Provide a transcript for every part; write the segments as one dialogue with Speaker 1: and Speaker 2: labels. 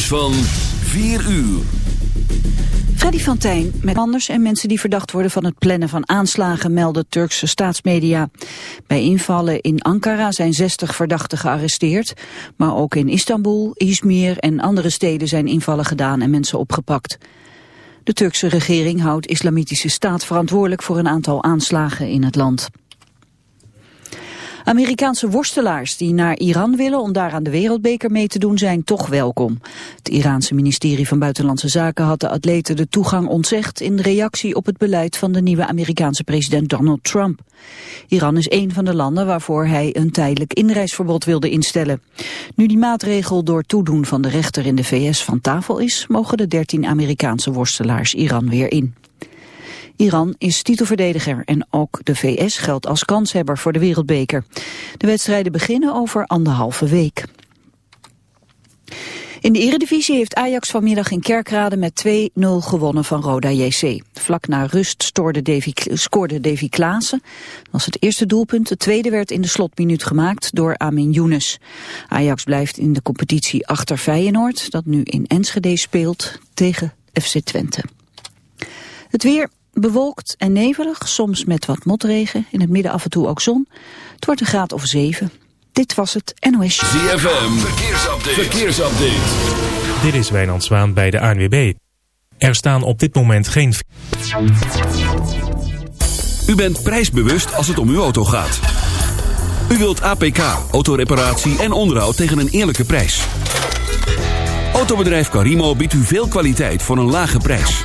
Speaker 1: van 4 uur.
Speaker 2: Freddy van met anders en mensen die verdacht worden van het plannen van aanslagen melden Turkse staatsmedia. Bij invallen in Ankara zijn 60 verdachten gearresteerd, maar ook in Istanbul, Izmir en andere steden zijn invallen gedaan en mensen opgepakt. De Turkse regering houdt islamitische staat verantwoordelijk voor een aantal aanslagen in het land. Amerikaanse worstelaars die naar Iran willen om daar aan de wereldbeker mee te doen zijn toch welkom. Het Iraanse ministerie van Buitenlandse Zaken had de atleten de toegang ontzegd in reactie op het beleid van de nieuwe Amerikaanse president Donald Trump. Iran is een van de landen waarvoor hij een tijdelijk inreisverbod wilde instellen. Nu die maatregel door toedoen van de rechter in de VS van tafel is, mogen de 13 Amerikaanse worstelaars Iran weer in. Iran is titelverdediger en ook de VS geldt als kanshebber voor de wereldbeker. De wedstrijden beginnen over anderhalve week. In de eredivisie heeft Ajax vanmiddag in Kerkrade met 2-0 gewonnen van Roda JC. Vlak na rust scoorde Davy Klaassen. Dat was het eerste doelpunt. Het tweede werd in de slotminuut gemaakt door Amin Younes. Ajax blijft in de competitie achter Feyenoord, dat nu in Enschede speelt tegen FC Twente. Het weer, Bewolkt en nevelig, soms met wat motregen. In het midden af en toe ook zon. Het wordt een graad of 7. Dit was het NOS.
Speaker 1: ZFM, verkeersupdate. verkeersupdate.
Speaker 3: Dit is Wijnand Zwaan bij de ANWB. Er staan op dit moment geen...
Speaker 1: U bent prijsbewust als het om uw auto gaat. U wilt APK, autoreparatie en onderhoud tegen een eerlijke prijs. Autobedrijf Carimo biedt u veel kwaliteit voor een lage prijs.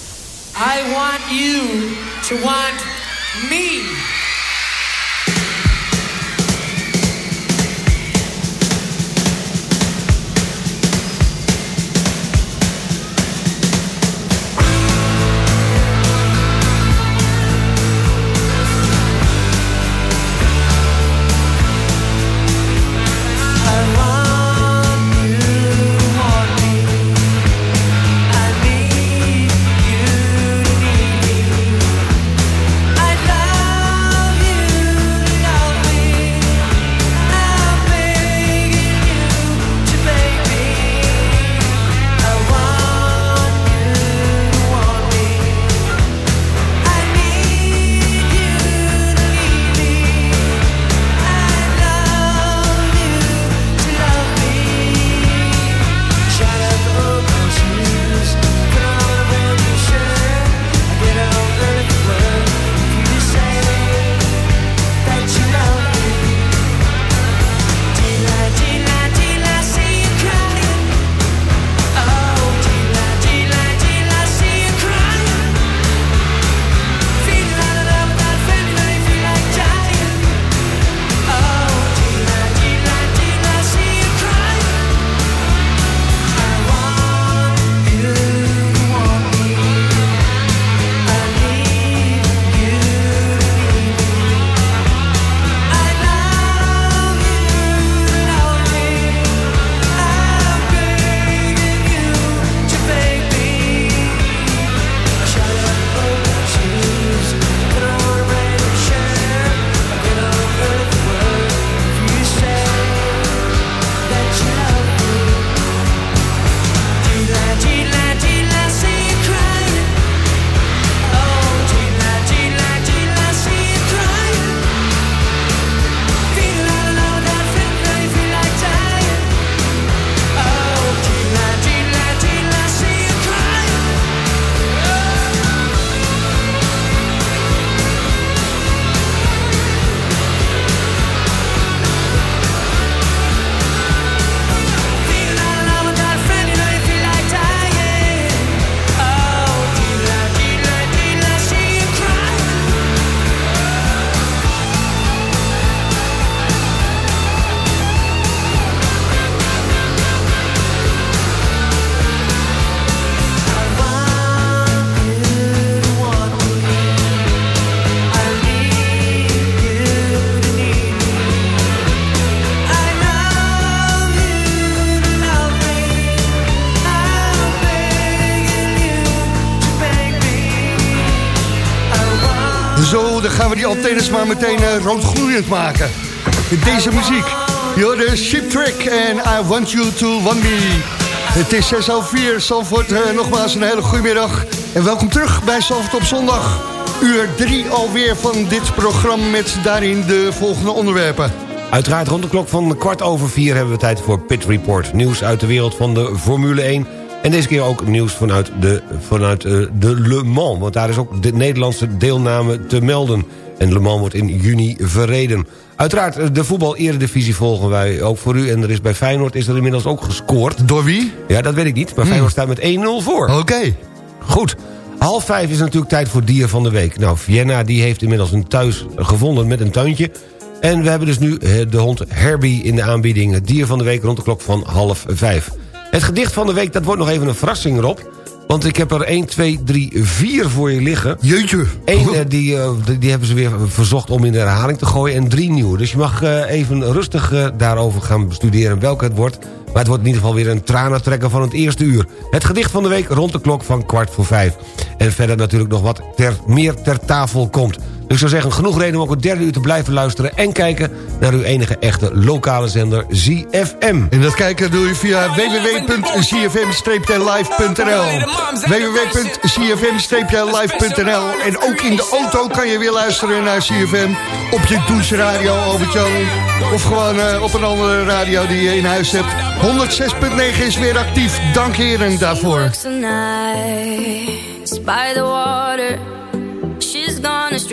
Speaker 4: I want you to want me.
Speaker 5: Gaan we die antennes maar meteen uh, roodgloeiend maken. Deze muziek. Yo, de Ship Trick en I Want You To Want Me. Het is 6 over 4. Salford, uh, nogmaals een hele goede middag. En welkom terug bij Salford op zondag. Uur 3 alweer van dit programma met daarin de volgende onderwerpen.
Speaker 6: Uiteraard rond de klok van kwart over vier hebben we tijd voor Pit Report. Nieuws uit de wereld van de Formule 1. En deze keer ook nieuws vanuit de, vanuit, uh, de Le Mans. Want daar is ook de Nederlandse deelname te melden. En Le Mans wordt in juni verreden. Uiteraard, eh, de voetbal-eredivisie volgen wij ook voor u. En er is bij Feyenoord is er inmiddels ook gescoord.
Speaker 5: Door wie?
Speaker 6: Ja, dat weet ik niet. Maar hmm. Feyenoord staat met 1-0 voor.
Speaker 5: Oké.
Speaker 6: Goed. Half vijf is natuurlijk tijd voor dier van de week. Nou, Vienna die heeft inmiddels een thuis gevonden met een tuintje. En we hebben dus nu eh, de hond Herbie in de aanbieding. Het dier van de week rond de klok van half vijf. Het gedicht van de week, dat wordt nog even een verrassing, Rob. Want ik heb er 1, 2, 3, 4 voor je liggen.
Speaker 5: Jeetje.
Speaker 6: Eén, uh, die, uh, die hebben ze weer verzocht om in de herhaling te gooien. En drie nieuwe. Dus je mag uh, even rustig daarover gaan bestuderen welke het wordt. Maar het wordt in ieder geval weer een tranentrekker van het eerste uur. Het gedicht van de week rond de klok van kwart voor vijf. En verder natuurlijk nog wat ter, meer ter tafel komt. Dus ik zou zeggen, genoeg reden om ook het derde uur te blijven luisteren... en kijken naar uw enige echte lokale zender ZFM.
Speaker 5: En dat kijken doe je via www.zfm-live.nl www.zfm-live.nl En ook in de auto kan je weer luisteren naar ZFM... op je doucheradio, Albert-Jan. Of gewoon uh, op een andere radio die je in huis hebt. 106.9 is weer actief. Dank heren daarvoor.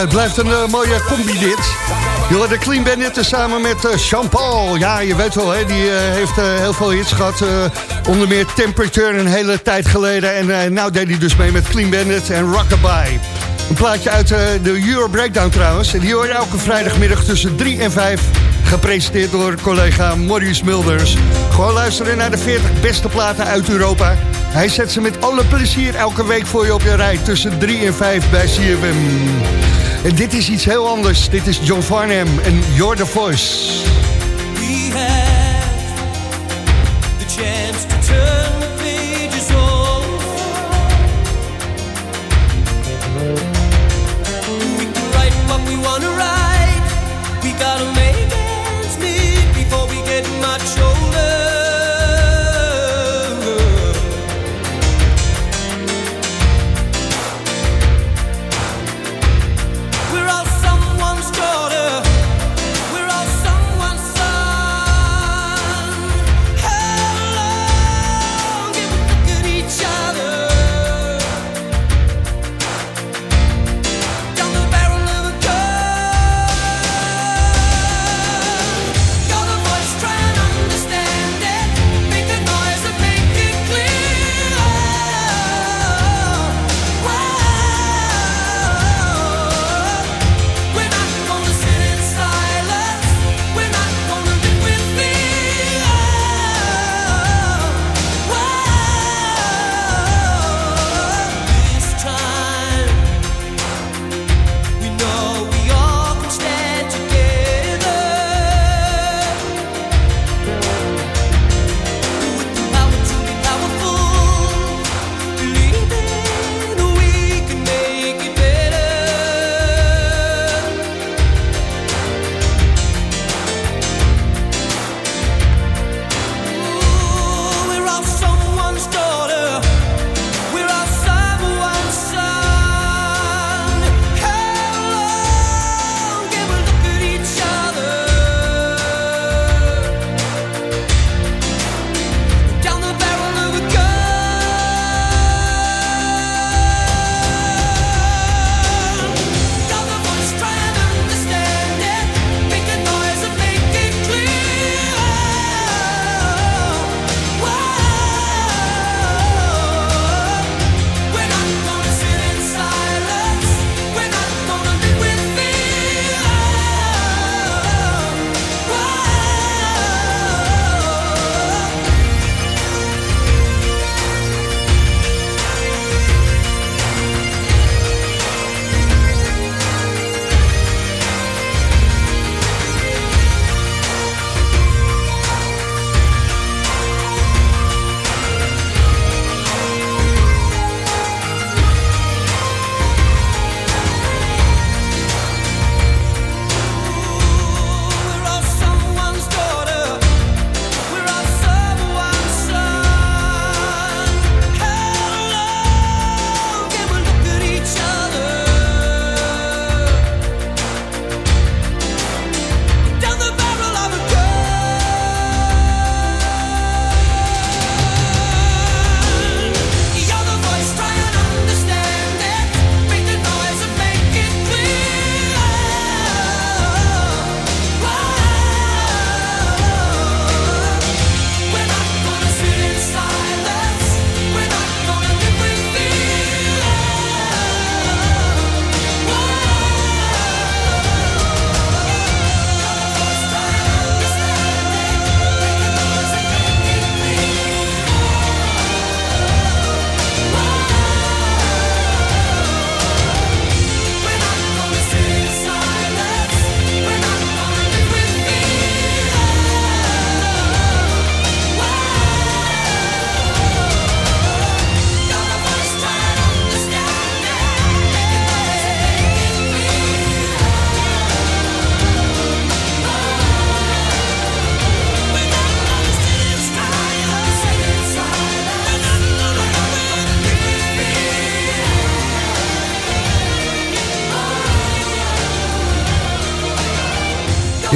Speaker 7: het blijft een eh, mooie combi dit. Jullie de Clean Bandit samen met eh, Jean-Paul. Ja, je weet wel, hè, die eh, heeft heel veel hits gehad. eh, onder meer Temperature een hele tijd geleden. En nou deed hij dus mee met Clean Bandit en Rockabye. Een plaatje uit de Euro Breakdown trouwens. En die hoor je elke vrijdagmiddag tussen 3 en 5. Gepresenteerd door collega Maurice Mulders. Gewoon luisteren naar de 40 beste platen uit Europa. Hij zet ze met alle plezier elke week voor je op je rij. Tussen 3 en 5 bij CFM. En dit is iets heel anders. Dit is John Farnham en You're the Voice.
Speaker 8: We the chance to turn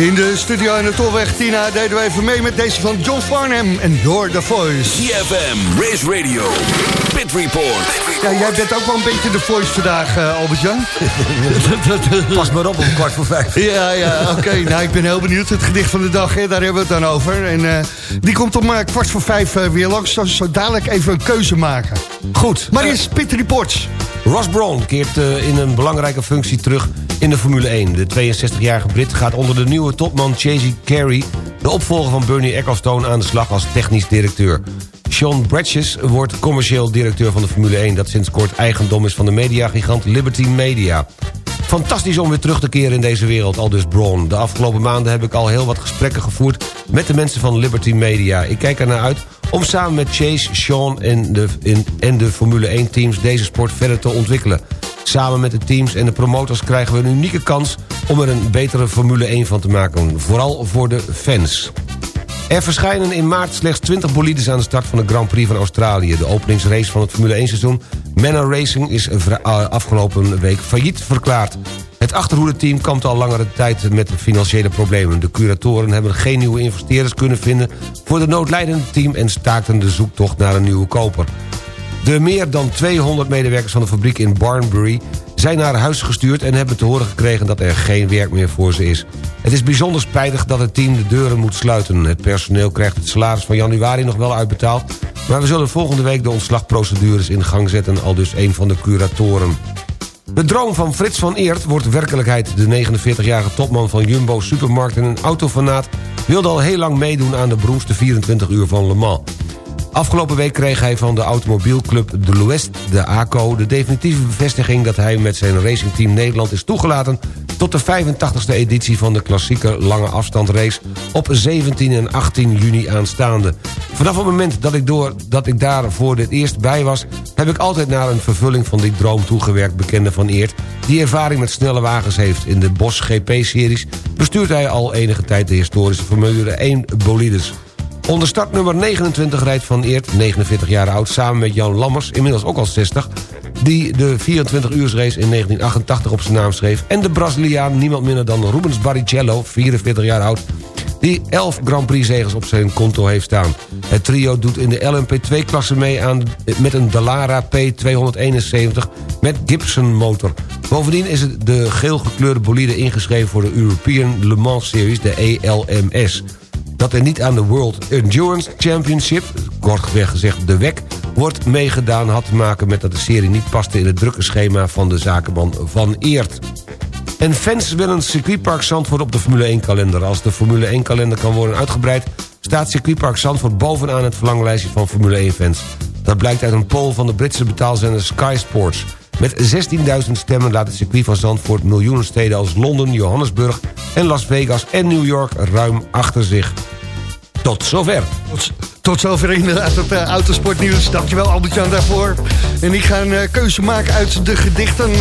Speaker 7: In de studio aan de Tolweg Tina deden we even mee met deze van John Farnham en Door the Voice.
Speaker 1: CFM, Race Radio, Pit Report.
Speaker 7: Ja, jij bent ook wel een beetje de voice vandaag, eh, Albert-Jan.
Speaker 6: Pas maar op om kwart voor vijf.
Speaker 7: Ja, ja, oké. Nou, ik ben heel benieuwd. Het gedicht van de dag, hè, daar hebben we het dan over. En eh, die komt om eh, kwart voor vijf weer langs. Dus zo dadelijk even een keuze maken.
Speaker 6: Goed.
Speaker 7: Maar eerst Pit Reports.
Speaker 6: Ross Brown keert eh, in een belangrijke functie terug in de Formule 1. De 62-jarige Brit gaat onder de nieuwe topman Chasey Carey... de opvolger van Bernie Ecclestone aan de slag als technisch directeur. Sean Bratches wordt commercieel directeur van de Formule 1... dat sinds kort eigendom is van de mediagigant Liberty Media. Fantastisch om weer terug te keren in deze wereld, al dus Braun. De afgelopen maanden heb ik al heel wat gesprekken gevoerd... met de mensen van Liberty Media. Ik kijk ernaar uit om samen met Chase, Sean en de, in, en de Formule 1-teams... deze sport verder te ontwikkelen. Samen met de teams en de promotors krijgen we een unieke kans... om er een betere Formule 1 van te maken. Vooral voor de fans. Er verschijnen in maart slechts 20 bolides aan de start van de Grand Prix van Australië. De openingsrace van het Formule 1 seizoen Manor Racing is uh, afgelopen week failliet verklaard. Het achterhoede-team kampt al langere tijd met financiële problemen. De curatoren hebben geen nieuwe investeerders kunnen vinden... voor de noodlijdende team en staakten de zoektocht naar een nieuwe koper. De meer dan 200 medewerkers van de fabriek in Barnbury zijn naar huis gestuurd en hebben te horen gekregen dat er geen werk meer voor ze is. Het is bijzonder spijtig dat het team de deuren moet sluiten. Het personeel krijgt het salaris van januari nog wel uitbetaald... maar we zullen volgende week de ontslagprocedures in gang zetten... al dus een van de curatoren. De droom van Frits van Eert wordt werkelijkheid. De 49-jarige topman van Jumbo Supermarkt en een autofanaat... wilde al heel lang meedoen aan de beroemdste 24 uur van Le Mans. Afgelopen week kreeg hij van de automobielclub de l'Ouest, de ACO... de definitieve bevestiging dat hij met zijn racingteam Nederland is toegelaten... tot de 85e editie van de klassieke lange afstandrace... op 17 en 18 juni aanstaande. Vanaf het moment dat ik, door, dat ik daar voor dit eerst bij was... heb ik altijd naar een vervulling van die droom toegewerkt... bekende van Eert, die ervaring met snelle wagens heeft. In de Bosch GP-series bestuurt hij al enige tijd de historische Formule 1 bolides... Onder startnummer 29 rijdt Van Eert, 49 jaar oud... samen met Jan Lammers, inmiddels ook al 60... die de 24-uursrace in 1988 op zijn naam schreef... en de Braziliaan niemand minder dan Rubens Barrichello, 44 jaar oud... die 11 Grand Prix-zegers op zijn konto heeft staan. Het trio doet in de LMP2-klasse mee aan, met een Dallara P271... met Gibson-motor. Bovendien is het de geel gekleurde bolide ingeschreven... voor de European Le Mans Series, de ELMS dat er niet aan de World Endurance Championship... kortweg gezegd de WEC, wordt meegedaan... had te maken met dat de serie niet paste in het drukke schema... van de zakenman Van Eert. En fans willen circuitpark Zandvoort op de Formule 1-kalender. Als de Formule 1-kalender kan worden uitgebreid... staat circuitpark Zandvoort bovenaan het verlanglijstje van Formule 1-fans. Dat blijkt uit een poll van de Britse betaalzender Sky Sports. Met 16.000 stemmen laat het circuit van Zandvoort... miljoenen steden als Londen, Johannesburg en Las Vegas en New York ruim achter zich. Tot zover.
Speaker 7: Tot, zover inderdaad het uh, autosportnieuws. Dankjewel Albert-Jan daarvoor. En ik ga een uh, keuze maken uit de gedichten uh,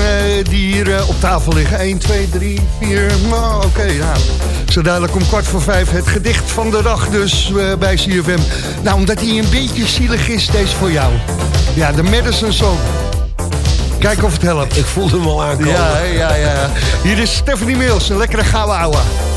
Speaker 7: die hier op tafel liggen. 1, 2, 3, 4. Nou, oké. Okay, nou. Zo dadelijk om kwart voor vijf het gedicht van de dag dus bij CFM. Nou, omdat hij een beetje zielig is, deze voor jou. Ja, de Madison Song. Kijk of het helpt.
Speaker 6: Ik voelde hem al aankomen.
Speaker 7: Ja, ja, ja. Hier is Stephanie Mills, een lekkere gouden ouwe.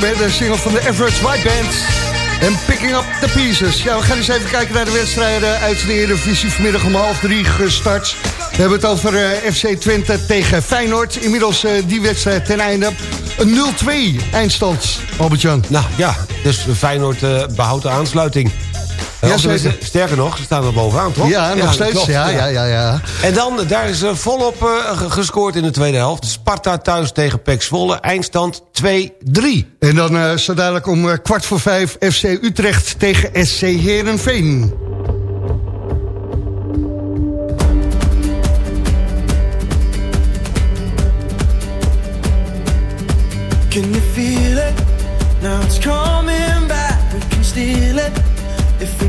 Speaker 7: We hebben de single van de Everett White Band. En Picking Up The Pieces. Ja, we gaan eens even kijken naar de wedstrijden uit de Eredivisie. Vanmiddag om half drie gestart. We hebben het over eh, FC Twente tegen Feyenoord. Inmiddels eh, die wedstrijd ten einde. Een 0-2 eindstand, Albert-Jan.
Speaker 6: Nou ja, dus Feyenoord eh, behoudt de aansluiting.
Speaker 7: Ja.
Speaker 6: Sterker nog, ze staan er bovenaan, toch?
Speaker 7: Ja, nog steeds.
Speaker 6: klopt,
Speaker 7: ja, ja, ja, ja.
Speaker 6: En dan, daar is eh, volop eh, ge- gescoord in de tweede helft. Sparta thuis tegen PEC Zwolle, eindstand 2-3.
Speaker 7: En dan eh, zo dadelijk om eh, kwart voor vijf FC Utrecht tegen SC Heerenveen.
Speaker 8: Can you feel it? Now it's coming back. We can steal it. If we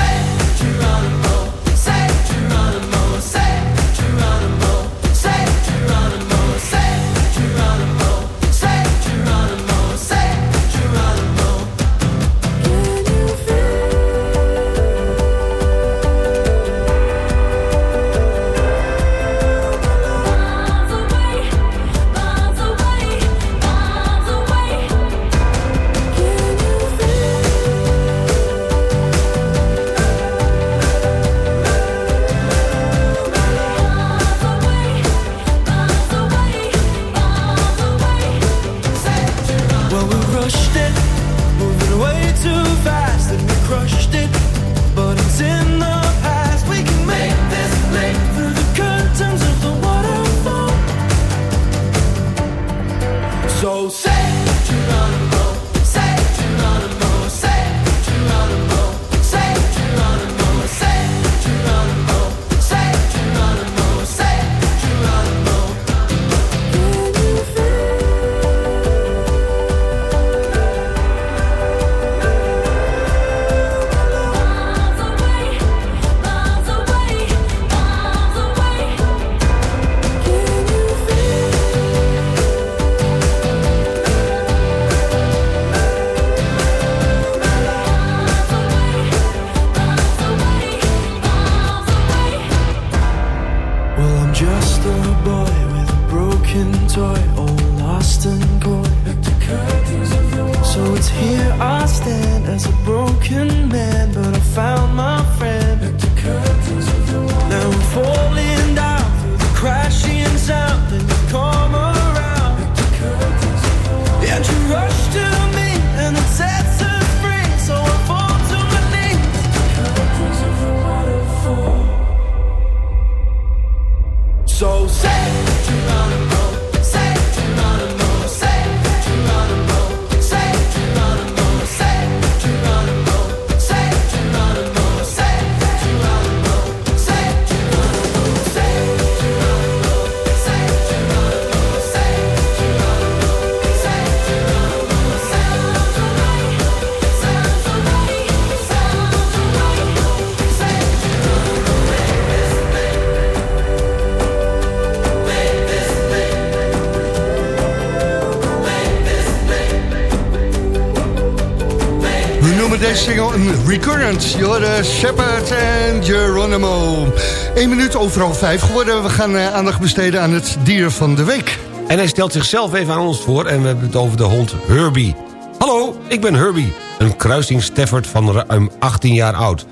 Speaker 7: recurrent. Jorde Shepard en Geronimo. 1 minuut overal vijf geworden. We gaan eh, aandacht besteden aan het dier van de week.
Speaker 6: En hij stelt zichzelf even aan ons voor en we hebben het over de hond Herbie. Hallo, ik ben Herbie, een kruising Stafford van ruim 18 jaar oud.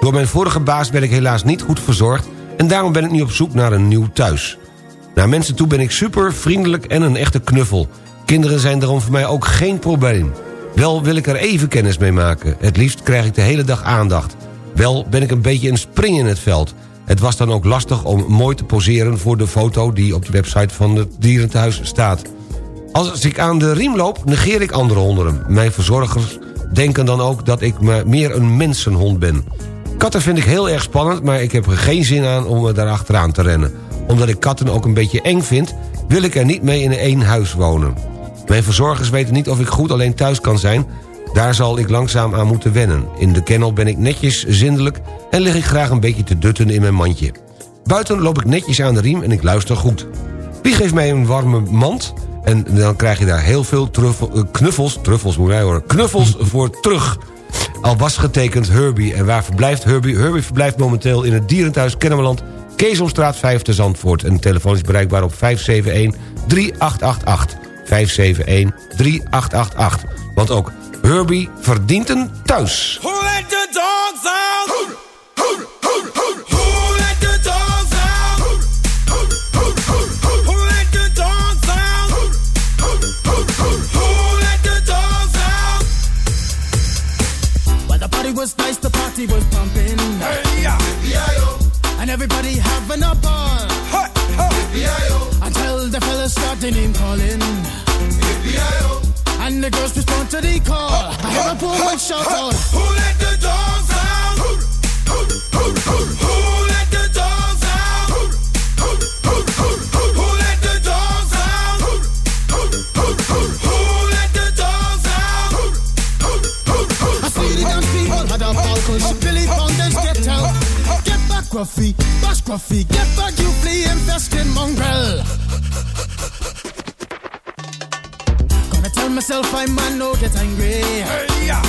Speaker 6: Door mijn vorige baas ben ik helaas niet goed verzorgd... en daarom ben ik nu op zoek naar een nieuw thuis. Naar mensen toe ben ik super, vriendelijk en een echte knuffel. Kinderen zijn daarom voor mij ook geen probleem. Wel wil ik er even kennis mee maken. Het liefst krijg ik de hele dag aandacht. Wel ben ik een beetje een spring in het veld. Het was dan ook lastig om mooi te poseren voor de foto... die op de website van het dierenthuis staat. Als ik aan de riem loop, negeer ik andere honden. Mijn verzorgers denken dan ook dat ik me- meer een mensenhond ben. Katten vind ik heel erg spannend, maar ik heb er geen zin aan om daar achteraan te rennen. Omdat ik katten ook een beetje eng vind, wil ik er niet mee in één huis wonen. Mijn verzorgers weten niet of ik goed alleen thuis kan zijn... daar zal ik langzaam aan moeten wennen. In de kennel ben ik netjes, zindelijk... en lig ik graag een beetje te dutten in mijn mandje. Buiten loop ik netjes aan de riem en ik luister goed. Wie geeft mij een warme mand? En dan krijg je daar heel veel truffel, eh, knuffels... truffels moet horen, knuffels voor terug. al was getekend Herbie. En waar verblijft Herbie? Herbie verblijft momenteel in het dierenthuis Kennemerland... Kezelstraat 5 te Zandvoort. En de telefoon is bereikbaar op 571-3888. 571-3888. Want ook Herbie verdient een thuis.
Speaker 9: Who let the dogs out? Who, who, who, who, who let the dogs out? Who, who, who, who, who let the dogs out? Who, who, who, who, who let the dogs out?
Speaker 10: Well, the party was nice, the party was pumping.
Speaker 9: Hey, yeah.
Speaker 10: And everybody having a ball.
Speaker 9: Hey, hey.
Speaker 10: Until the fellas start the name calling. And the girls respond to the call. I hear a poor one shout out.
Speaker 9: Who let the dogs out? Who, who, who, who, who let the dogs out? Who, who, who, who, who, who let the dogs out? Who, who, who, who, who let the dogs out? Who, who, who, who,
Speaker 10: I see the dance people had a ball cause Billy Fountains get out. Get back, Gruffy, bash Gruffy, get back, you flea infested mongrel. Tell myself I man no get angry.
Speaker 9: hey, yeah.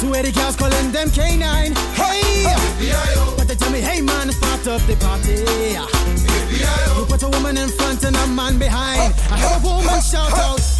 Speaker 10: Two Eddie cows calling them canine. Hey! But they tell me, hey man, start up the party. You put a woman in front and a man behind. I heard a woman shout out.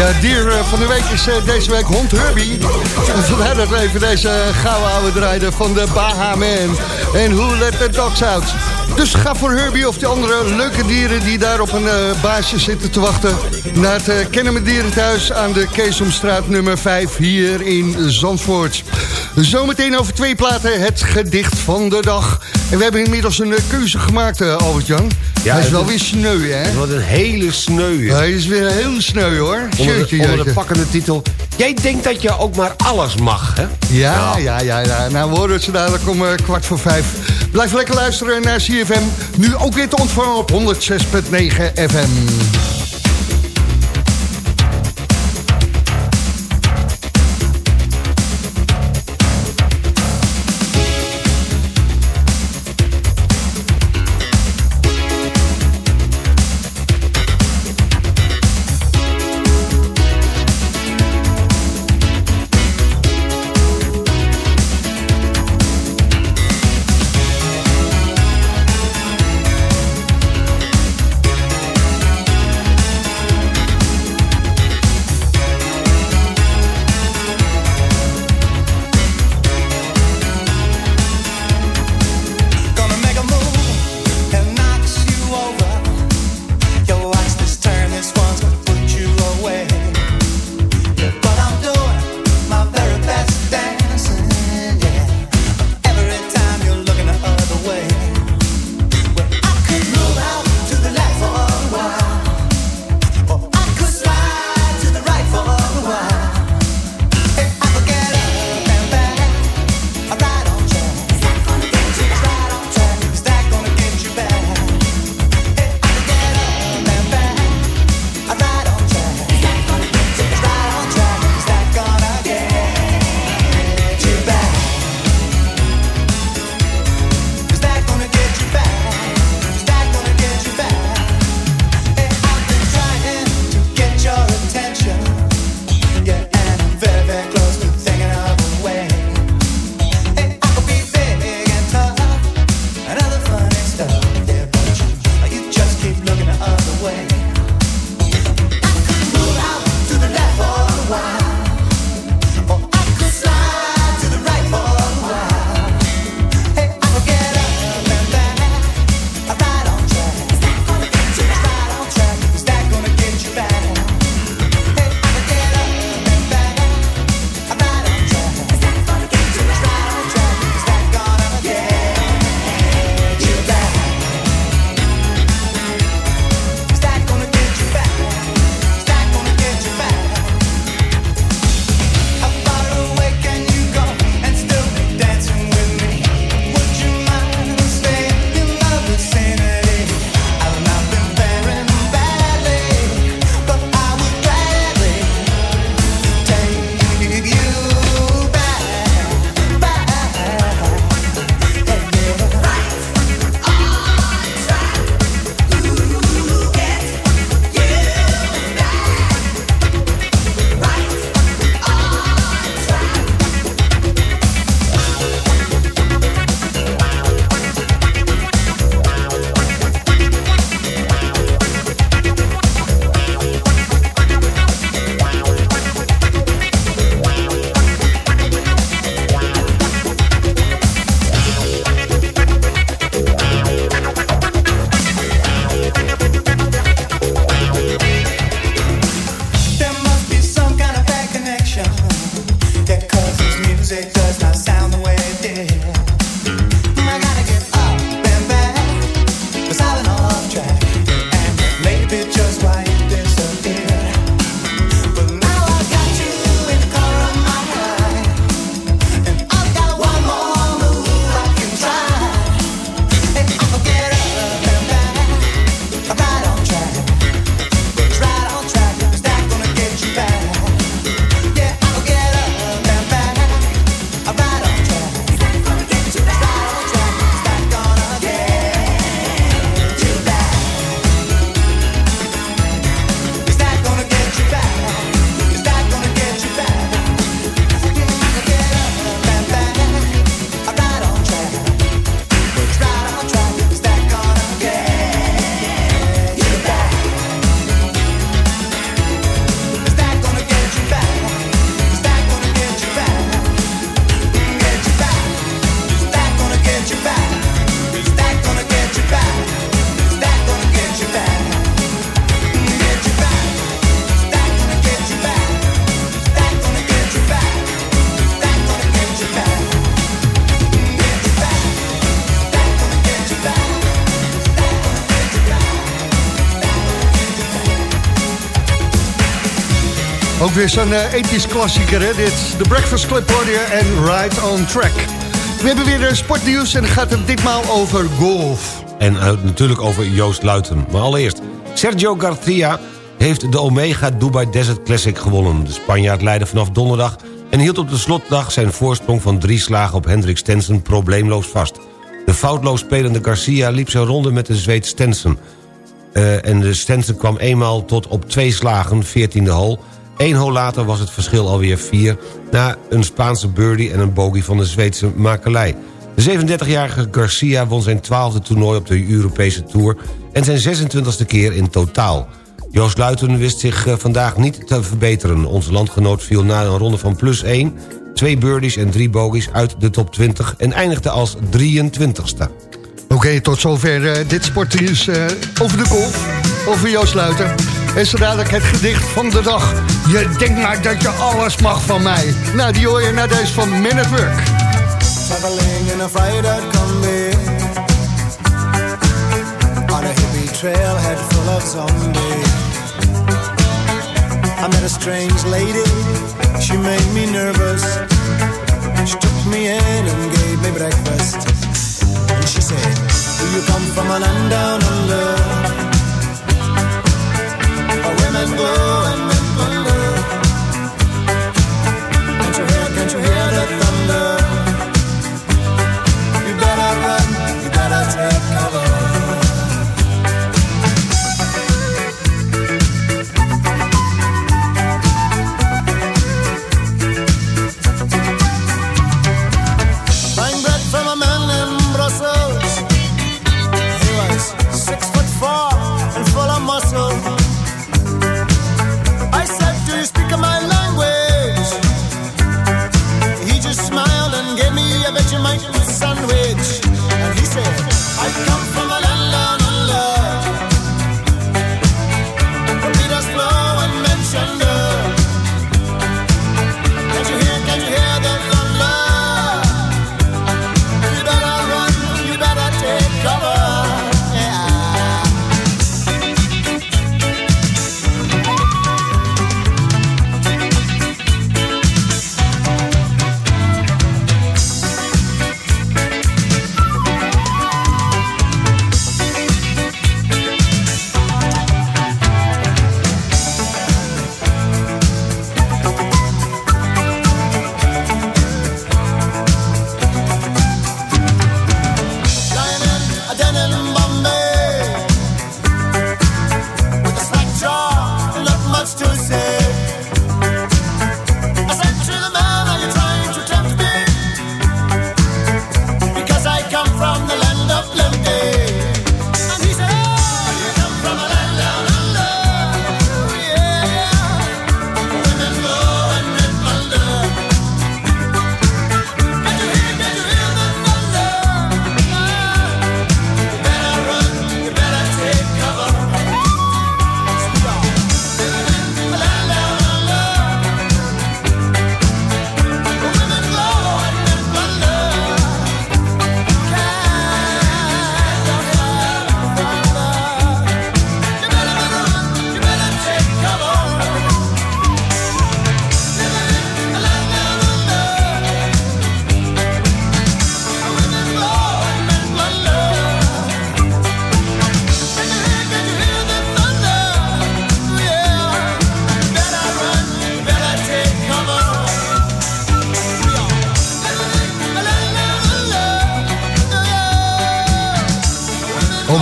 Speaker 7: Ja, dier eh, van de week is eh, deze week hond Herbie. En vandaar dat we even deze gouden oude van de Bahaman. En Who Let The Dogs Out. Dus ga voor Herbie of de andere leuke dieren die daar op een eh, baasje zitten te wachten... naar het uh, Kennemer Dierenthuis aan de Keesomstraat nummer 5 hier in Zandvoort. Zometeen over twee platen het gedicht van de dag. En we hebben inmiddels een eh, keuze gemaakt, eh, Albert-Jan.
Speaker 6: Ja,
Speaker 7: Hij is wel weer sneu, hè?
Speaker 6: Het wordt een hele sneu.
Speaker 7: Hij is weer heel sneu, hoor.
Speaker 6: Onder de, onder de pakkende titel... Jij denkt dat je ook maar alles mag, hè?
Speaker 7: Ja, ja, ja, ja. Nou, we horen het zo dadelijk om eh, kwart voor vijf. Blijf lekker luisteren naar CFM. Nu ook weer te ontvangen op 106.9 FM. Weer zo'n eh, ethisch klassieker, hè? Dit The Breakfast Club hoor en Ride on Track. We hebben weer eh, sportnieuws en gaat het ditmaal over golf.
Speaker 6: En eh, natuurlijk over Joost Luiten. Maar allereerst, Sergio Garcia heeft de Omega Dubai Desert Classic gewonnen. De Spanjaard leidde vanaf donderdag en hield op de slotdag... zijn voorsprong van drie slagen op Hendrik Stenson probleemloos vast. De foutloos spelende Garcia liep zijn ronde met de Zweed Stenson... Eh, en de Stenson kwam eenmaal tot op twee slagen, 14e hole. Eén hole later was het verschil alweer vier... na een Spaanse birdie en een bogey van de Zweedse makelij. De 37-jarige Garcia won zijn twaalfde toernooi op de Europese Tour... en zijn 26e keer in totaal. Joost Luiten wist zich eh, vandaag niet te verbeteren. Onze landgenoot viel na een ronde van plus 1... twee birdies en drie bogies uit de top 20... en eindigde als 23ste.
Speaker 7: Oké, tot zover eh, dit sportnieuws eh, over de golf, over Joost Luiten. En zo dadelijk het gedicht van de dag. Je denkt maar dat je alles mag van mij. Nou, die hoor je naar deze van Man at Work.
Speaker 11: Traveling in a fried-out combi On a hippie trailhead full of zombies I met a strange lady, she made me nervous She took me in and gave me breakfast And she said, do you come from a land down under Where women go and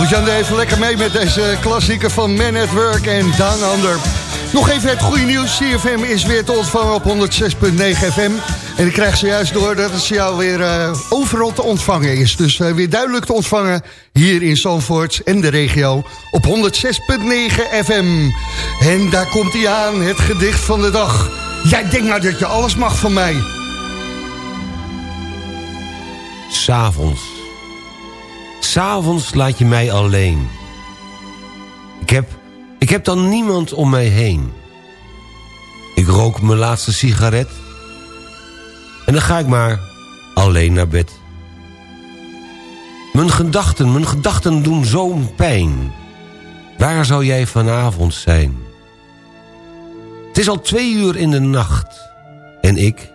Speaker 7: Deed even lekker mee met deze klassieker van Man at Work en Down Under. Nog even het goede nieuws. CFM is weer te ontvangen op 106.9 FM. En ik krijg zojuist door dat het signaal weer eh, overal te ontvangen is. Dus eh, weer duidelijk te ontvangen hier in Zandvoort en de regio op 106.9 FM. En daar komt hij aan, het gedicht van de dag. Jij denkt nou dat je alles mag van mij.
Speaker 6: S'avonds. S'avonds laat je mij alleen. Ik heb, ik heb dan niemand om mij heen. Ik rook mijn laatste sigaret. En dan ga ik maar alleen naar bed. Mijn gedachten, mijn gedachten doen zo'n pijn. Waar zou jij vanavond zijn? Het is al twee uur in de nacht. En ik,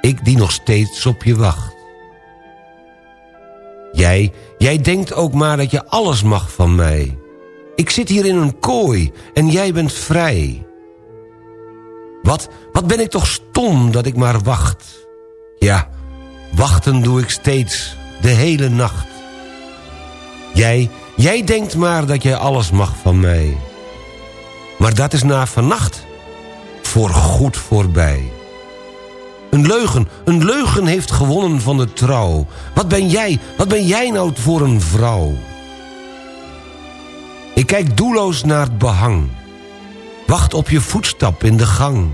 Speaker 6: ik die nog steeds op je wacht. Jij, jij denkt ook maar dat je alles mag van mij. Ik zit hier in een kooi en jij bent vrij. Wat, wat ben ik toch stom dat ik maar wacht. Ja, wachten doe ik steeds, de hele nacht. Jij, jij denkt maar dat jij alles mag van mij. Maar dat is na vannacht voor goed voorbij. Een leugen, een leugen heeft gewonnen van de trouw. Wat ben jij, wat ben jij nou voor een vrouw? Ik kijk doelloos naar het behang. Wacht op je voetstap in de gang.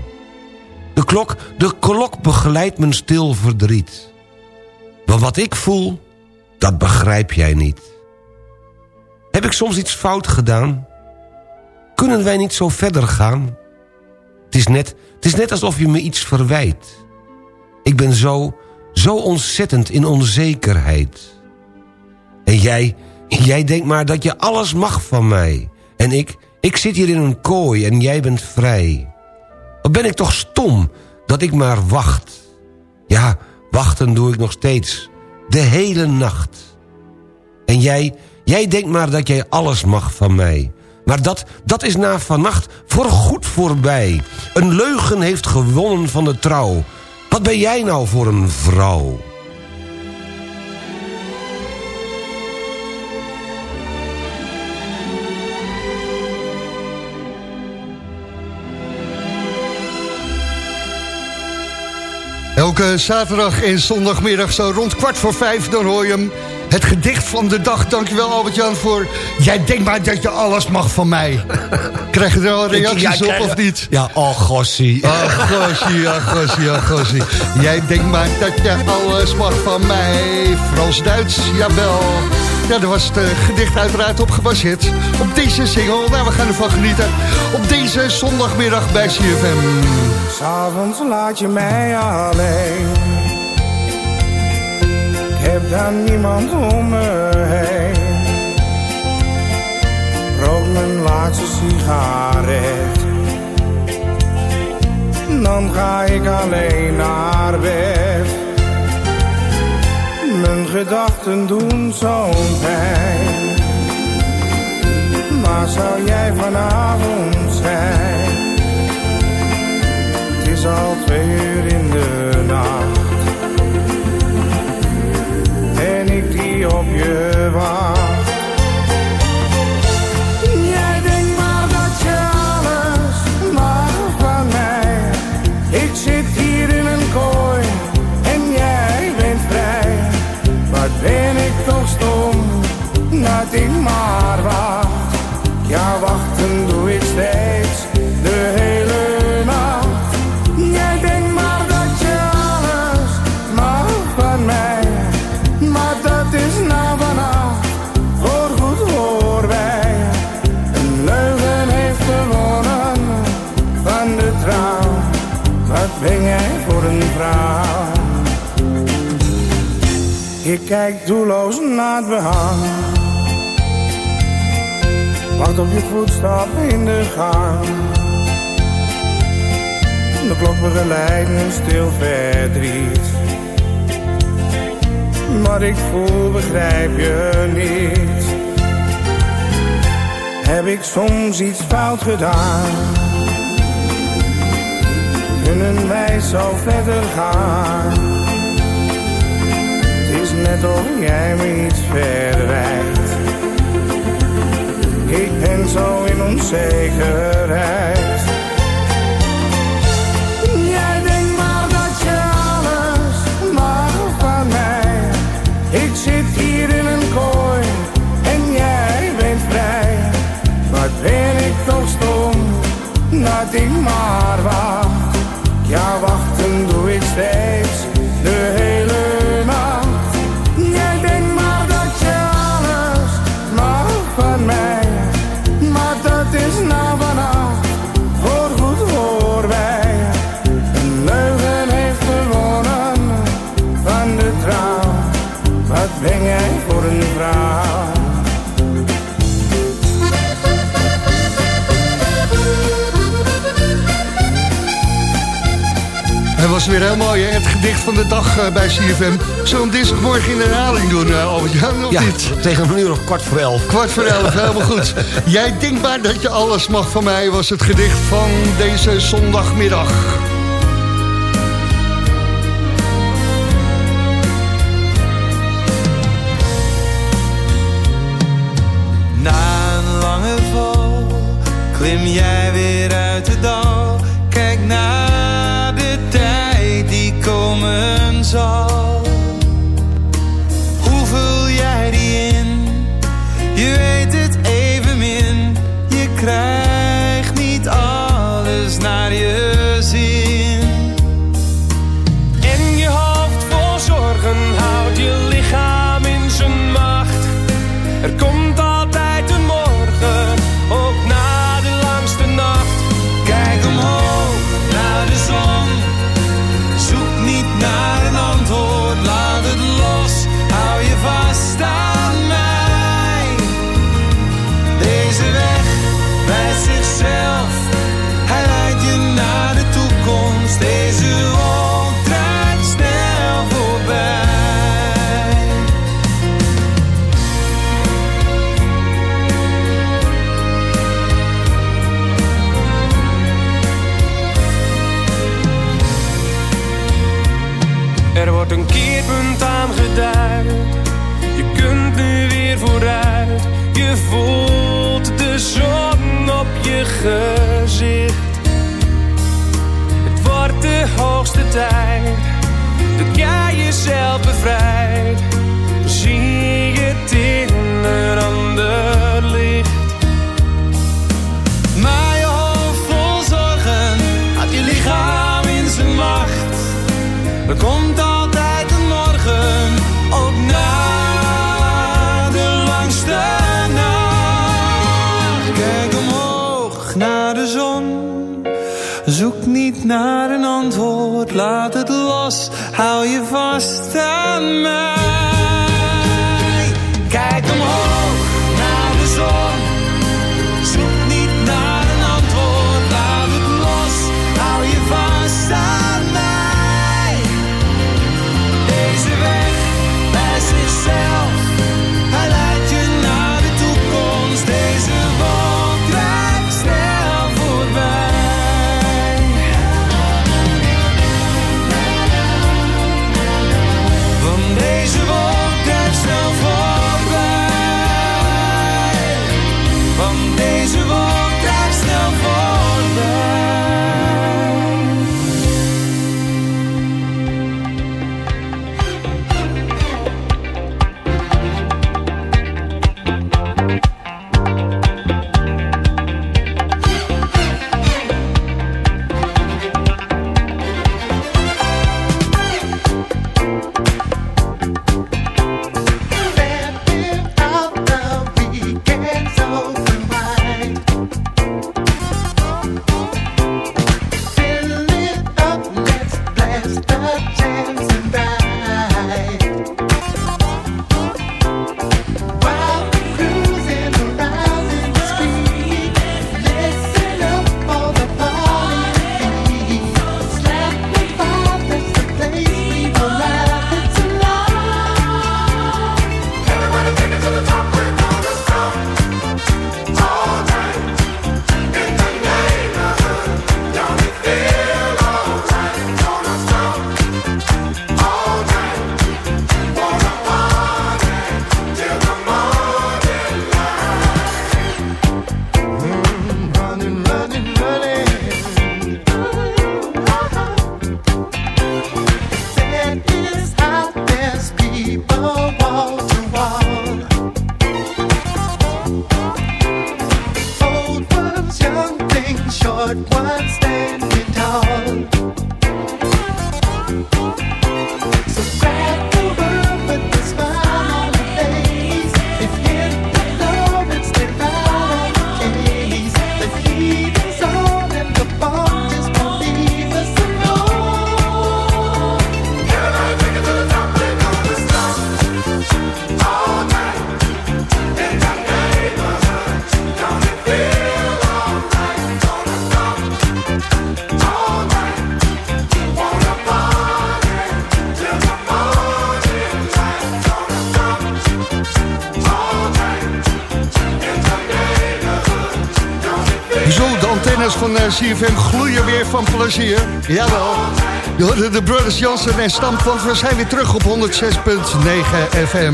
Speaker 6: De klok, de klok begeleidt mijn stil verdriet. Want wat ik voel, dat begrijp jij niet. Heb ik soms iets fout gedaan? Kunnen wij niet zo verder gaan? Het is net, het is net alsof je me iets verwijt. Ik ben zo, zo ontzettend in onzekerheid. En jij, jij denkt maar dat je alles mag van mij. En ik, ik zit hier in een kooi en jij bent vrij. Wat ben ik toch stom dat ik maar wacht. Ja, wachten doe ik nog steeds. De hele nacht. En jij, jij denkt maar dat jij alles mag van mij. Maar dat, dat is na vannacht voorgoed voorbij. Een leugen heeft gewonnen van de trouw. Wat ben jij nou voor een vrouw?
Speaker 7: Elke zaterdag en zondagmiddag zo rond kwart voor vijf... dan hoor je hem het gedicht van de dag. Dankjewel Albert-Jan voor... Jij denkt maar dat je alles mag van mij. Krijg je er al reacties
Speaker 6: Ja,
Speaker 7: op of niet?
Speaker 6: Ja, oh gossie.
Speaker 7: Ach, gossie, ach, gossie. Jij denkt maar dat je alles mag van mij. Frans-Duits, jawel. Ja, daar was het eh, gedicht uiteraard op gebaseerd. Op deze single, nou, we gaan ervan genieten. Op deze zondagmiddag bij CFM.
Speaker 4: S'avonds laat je mij alleen. Dan niemand om me heen. Rook mijn laatste sigaret. Dan ga ik alleen naar bed. Mijn gedachten doen zo'n pijn. Waar zou jij vanavond zijn? Het is al twee uur in de nacht. Op je wacht. Jij denkt maar dat je alles mag van mij. Ik zit hier in een kooi en jij bent vrij. Wat ben ik toch stom dat ik maar wacht. Ja, wachten Ik kijk doelloos naar het behang. Wacht op je voetstap in de gang. De klok begeleidt mijn stil verdriet. Wat ik voel begrijp je niet. Heb ik soms iets fout gedaan? Kunnen wij zo verder gaan? Net of jij me iets verwijt. Ik ben zo in onzekerheid.
Speaker 8: was weer heel mooi. Het gedicht van de dag eh, bij CFM. Zullen we dinsdagmorgen in herhaling doen, eh, uh, Albert-Jan, of
Speaker 6: ja,
Speaker 8: niet?
Speaker 6: tegen een uur of kwart voor elf.
Speaker 8: Kwart voor elf, helemaal goed. Jij denkt maar dat je alles mag van mij, was het gedicht van deze zondagmiddag.
Speaker 12: plaat het los, how you van.
Speaker 7: CFM gloeien weer van plezier. Jawel. Hoorde de Brothers Jansen en Stamp, want we zijn weer terug op 106.9 FM.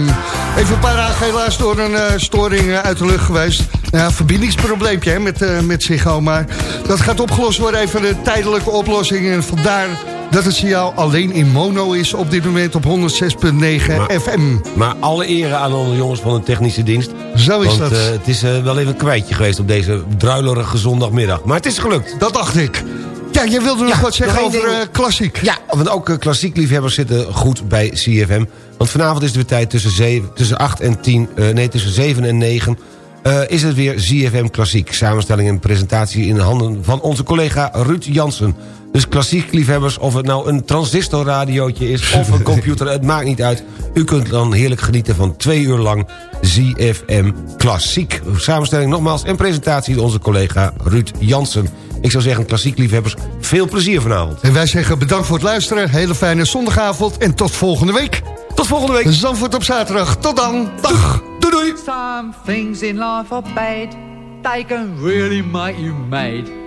Speaker 7: Even een paar dagen helaas door een eh, storing eh, uit de lucht geweest. Ja, verbindingsprobleempje hè, met, eh, met Ziggo, maar dat gaat opgelost worden. Even een tijdelijke oplossing en vandaar dat het signaal alleen in mono is op dit moment op 106.9 FM.
Speaker 6: Maar alle eren aan onze jongens van de technische dienst.
Speaker 7: Zo is
Speaker 6: want,
Speaker 7: dat.
Speaker 6: eh, het is eh, wel even een kwijtje geweest op deze druilerige zondagmiddag. Maar het is gelukt.
Speaker 7: Dat dacht ik. Ja, jij wilde nog
Speaker 6: Ja,
Speaker 7: wat zeggen over eh, klassiek.
Speaker 6: Ja, want ook klassiek liefhebbers zitten goed bij CFM. Want vanavond is het weer tijd tussen, zeven, tussen 8 en 10... eh, nee, tussen 7 en 9... eh, is het weer CFM Klassiek. Samenstelling en presentatie in de handen van onze collega Ruud Jansen. Dus klassiek liefhebbers, of het nou een transistorradiootje is... of een computer, het maakt niet uit. U kunt dan heerlijk genieten van twee uur lang ZFM Klassiek. Samenstelling nogmaals en presentatie onze collega Ruud Jansen. Ik zou zeggen, klassiek liefhebbers, veel plezier vanavond.
Speaker 7: En wij zeggen bedankt voor het luisteren. Hele fijne zondagavond en tot volgende week.
Speaker 6: Tot volgende week.
Speaker 7: Zandvoort op zaterdag. Tot dan. Dag. Doei doei.
Speaker 13: Some things in life are bad. They can really make you mad.